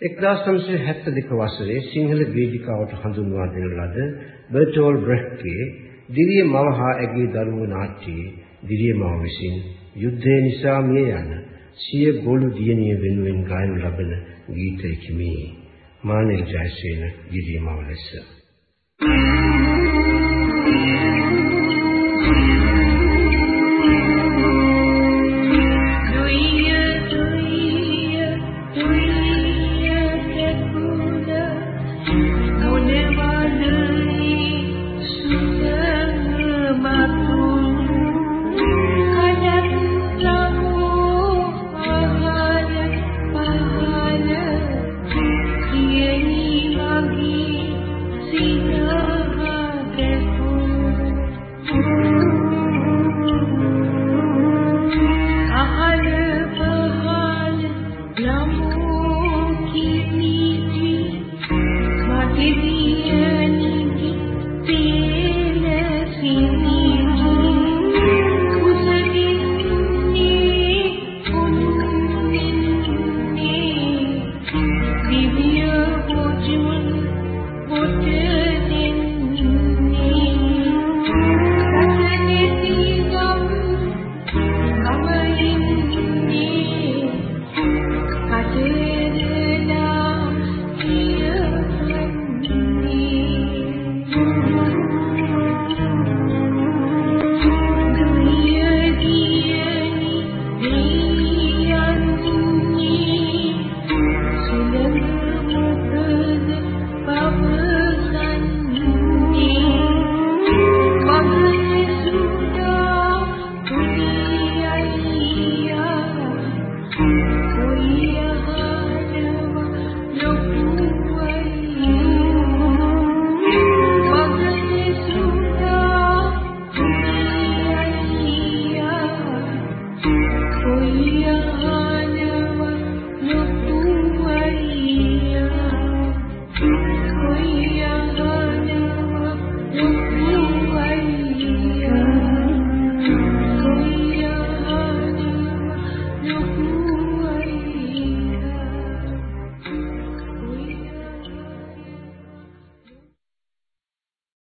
1972 වසරේ සිංහල වේදිකාවට හඳුන්වා දෙන ලද බර්ටෝල් බ්‍රෙක්ගේ දිව්‍ය මව හා ඇගේ දරුවෝ නාට්‍යයේ දිව්‍ය මව විසින් යුද්ධය නිසා මිය යන සිය ගෝලු දියණිය වෙනුවෙන් ගායනු ලබන ගීතයකි මේ මානෙල් ජයසේන දිව්‍ය මව ලෙස. Thank you. 不一样。